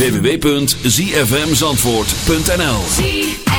www.zfmzandvoort.nl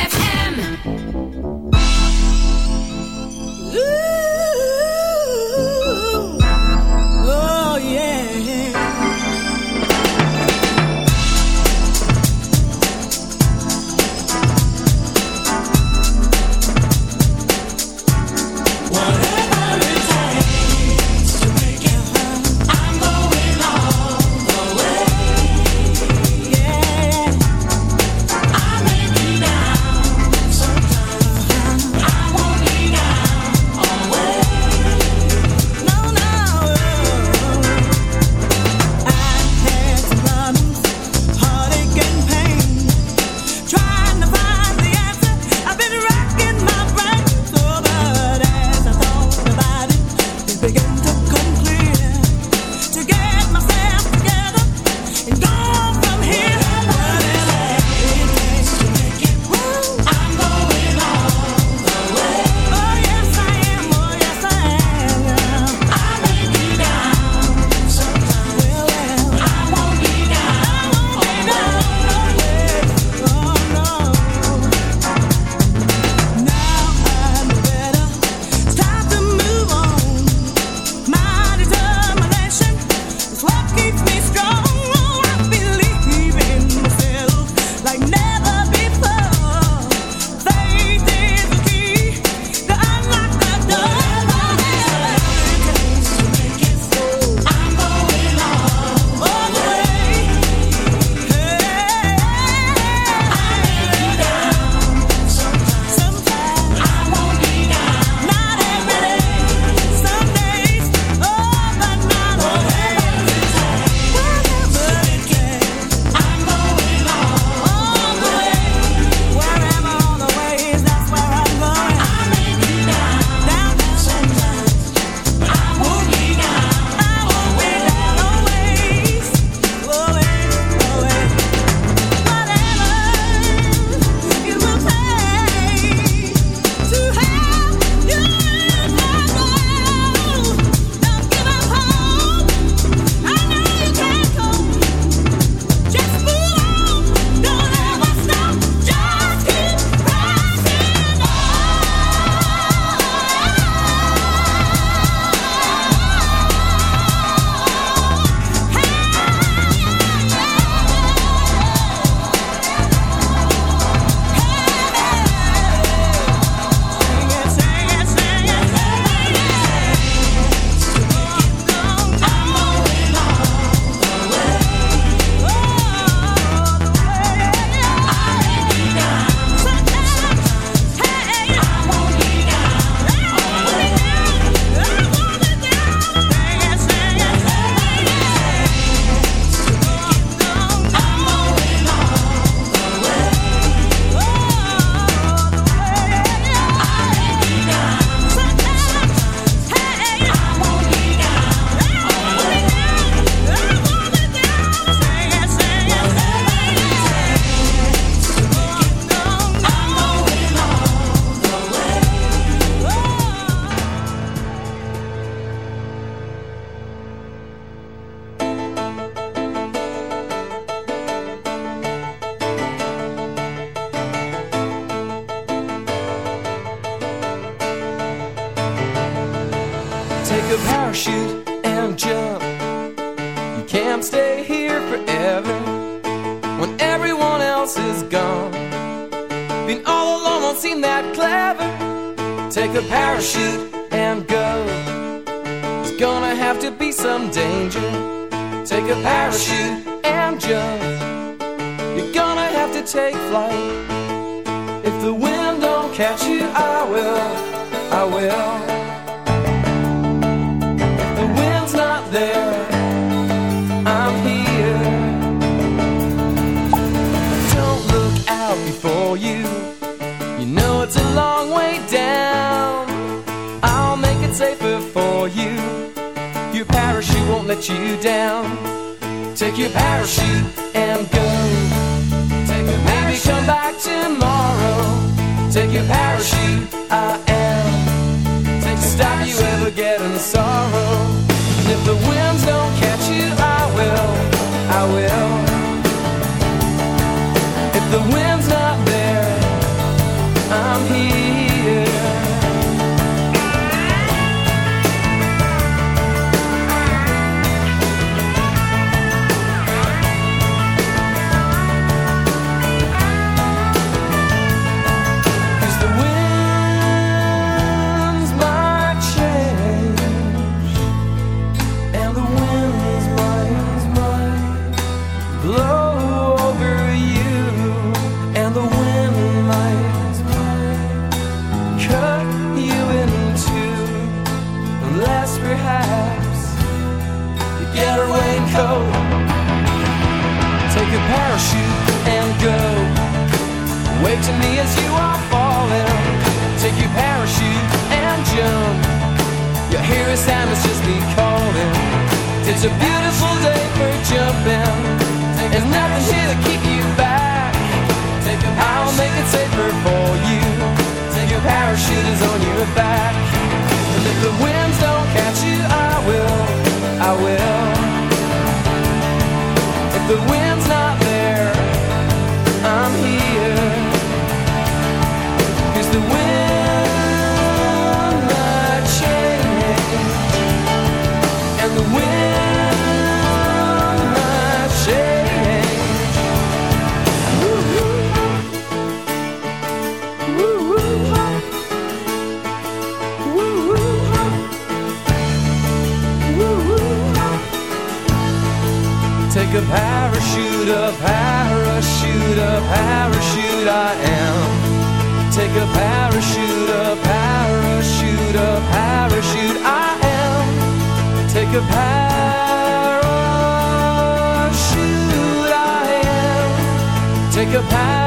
a path.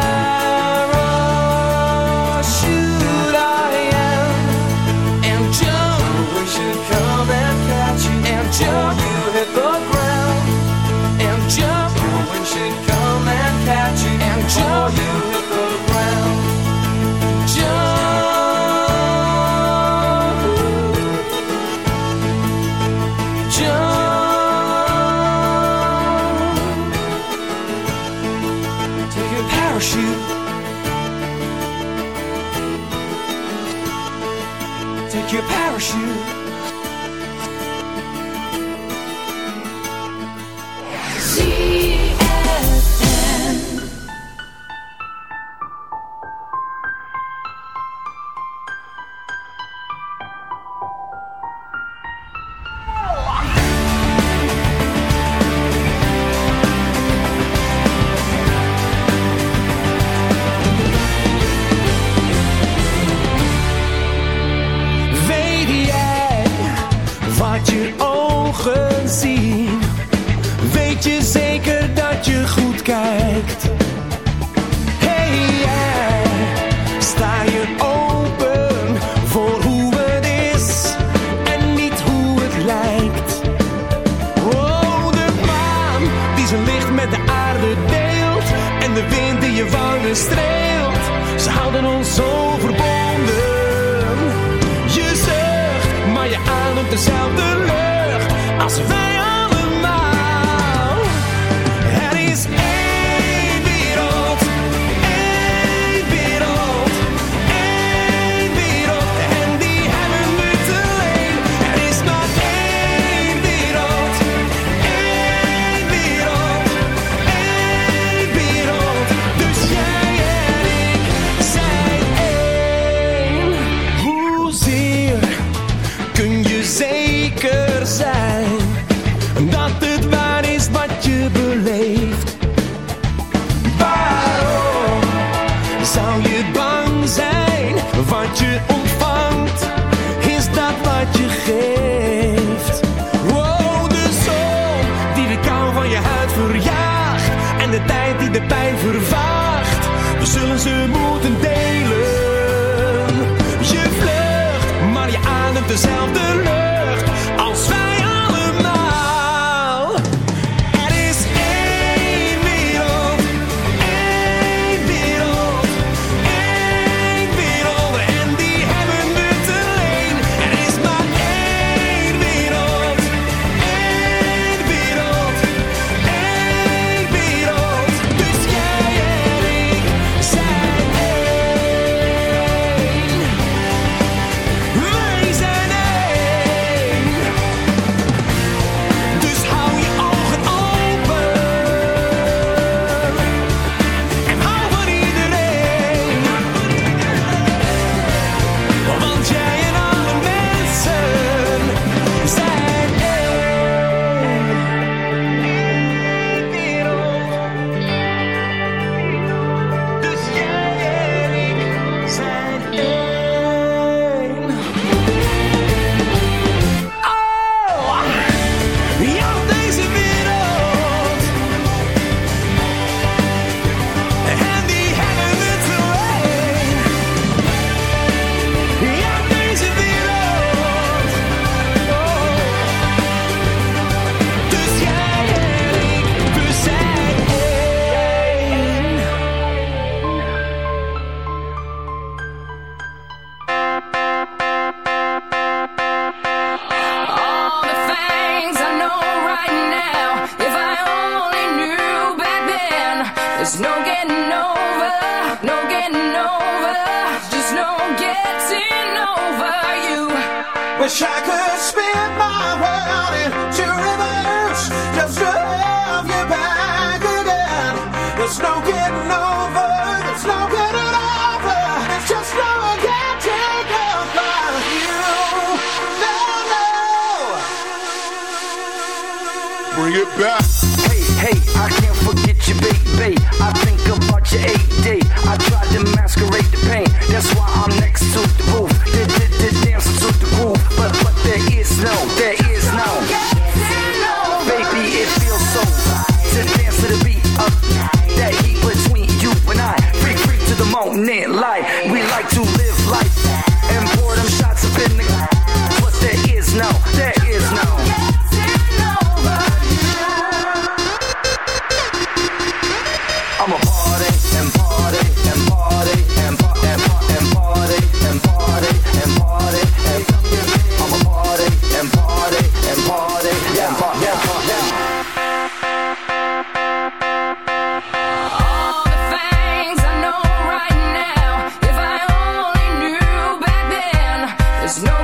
No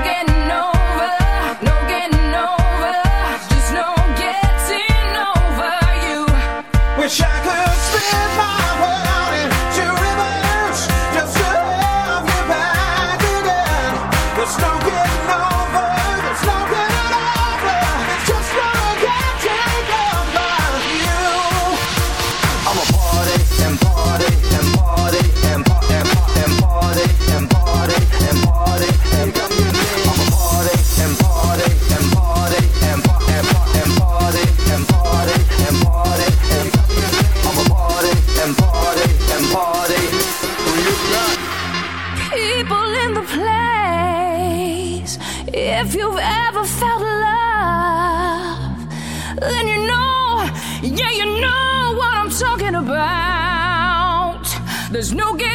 There's no getting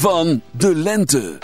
van de lente.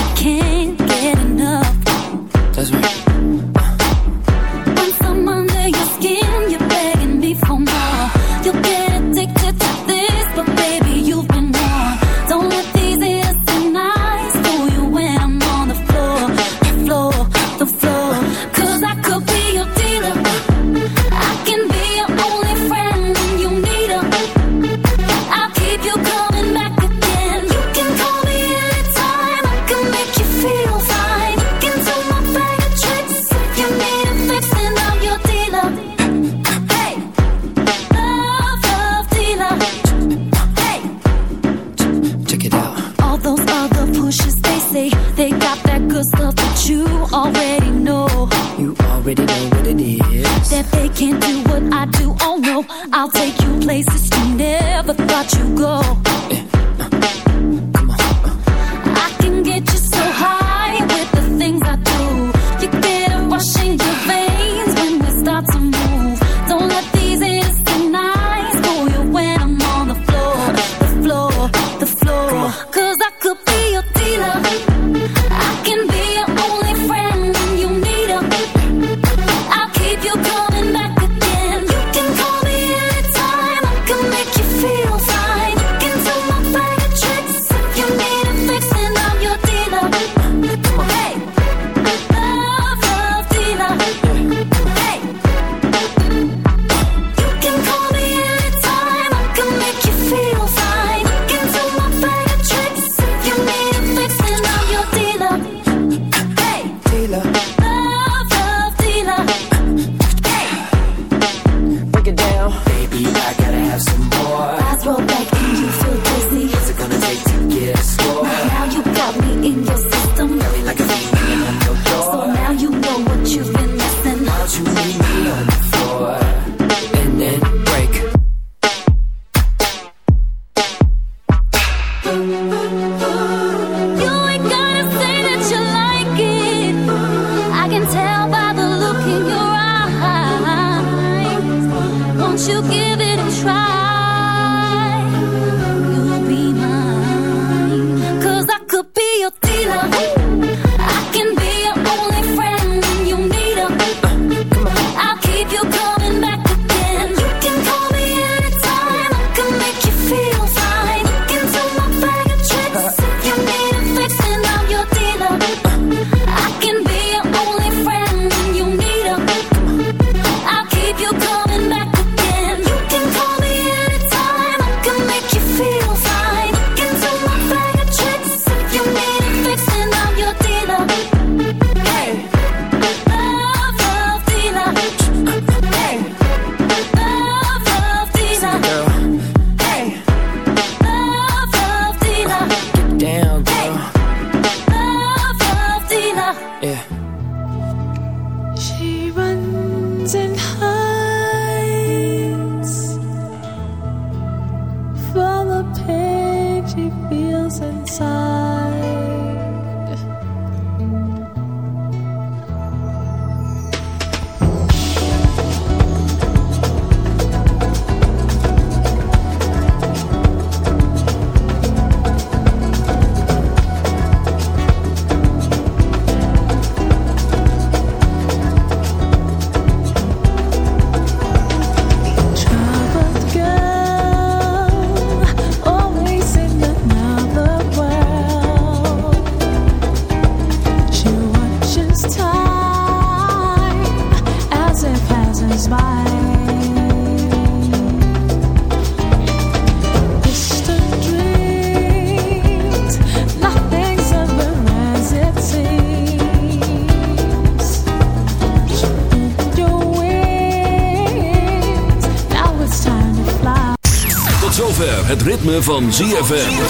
van ZFM.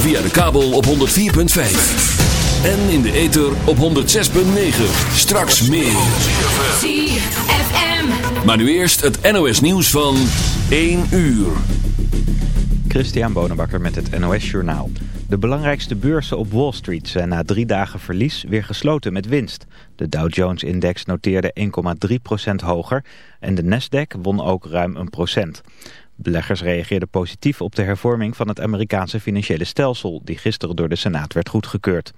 Via de kabel op 104.5. En in de ether op 106.9. Straks meer. ZFM. Maar nu eerst het NOS nieuws van 1 uur. Christian Bonenbakker met het NOS Journaal. De belangrijkste beurzen op Wall Street zijn na drie dagen verlies weer gesloten met winst. De Dow Jones-index noteerde 1,3% hoger en de Nasdaq won ook ruim een procent. Beleggers reageerden positief op de hervorming van het Amerikaanse financiële stelsel... die gisteren door de Senaat werd goedgekeurd.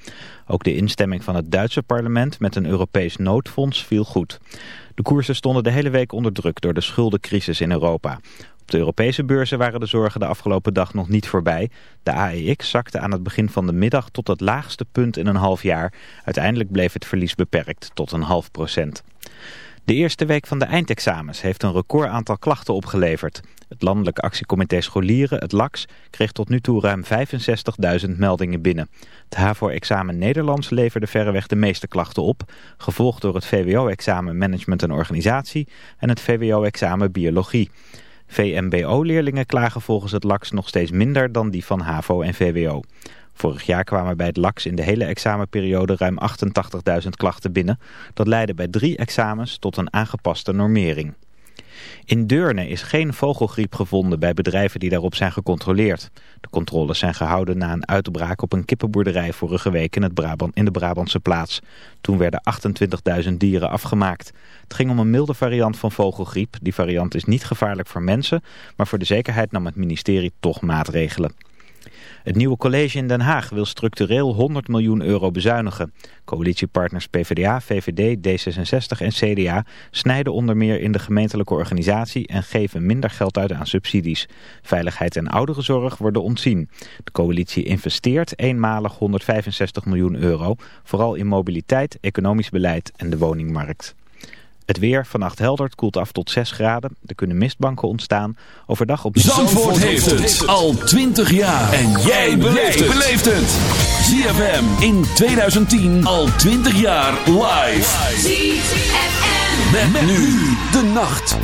Ook de instemming van het Duitse parlement met een Europees noodfonds viel goed. De koersen stonden de hele week onder druk door de schuldencrisis in Europa. Op de Europese beurzen waren de zorgen de afgelopen dag nog niet voorbij. De AEX zakte aan het begin van de middag tot het laagste punt in een half jaar. Uiteindelijk bleef het verlies beperkt tot een half procent. De eerste week van de eindexamens heeft een record aantal klachten opgeleverd. Het Landelijk Actiecomité Scholieren, het LAX, kreeg tot nu toe ruim 65.000 meldingen binnen. Het HAVO-examen Nederlands leverde verreweg de meeste klachten op, gevolgd door het VWO-examen Management en Organisatie en het VWO-examen Biologie. VMBO-leerlingen klagen volgens het LAX nog steeds minder dan die van HAVO en VWO. Vorig jaar kwamen bij het LAX in de hele examenperiode ruim 88.000 klachten binnen. Dat leidde bij drie examens tot een aangepaste normering. In Deurne is geen vogelgriep gevonden bij bedrijven die daarop zijn gecontroleerd. De controles zijn gehouden na een uitbraak op een kippenboerderij vorige week in, het Brabant, in de Brabantse plaats. Toen werden 28.000 dieren afgemaakt. Het ging om een milde variant van vogelgriep. Die variant is niet gevaarlijk voor mensen, maar voor de zekerheid nam het ministerie toch maatregelen. Het nieuwe college in Den Haag wil structureel 100 miljoen euro bezuinigen. Coalitiepartners PvdA, VVD, D66 en CDA snijden onder meer in de gemeentelijke organisatie en geven minder geld uit aan subsidies. Veiligheid en ouderenzorg worden ontzien. De coalitie investeert eenmalig 165 miljoen euro, vooral in mobiliteit, economisch beleid en de woningmarkt. Het weer vannacht helder, het koelt af tot 6 graden. Er kunnen mistbanken ontstaan. Overdag op Zandvoort, Zandvoort heeft het al 20 jaar. En jij beleeft het. ZFM in 2010 al 20 jaar live. ZFM. Met, met nu de nacht.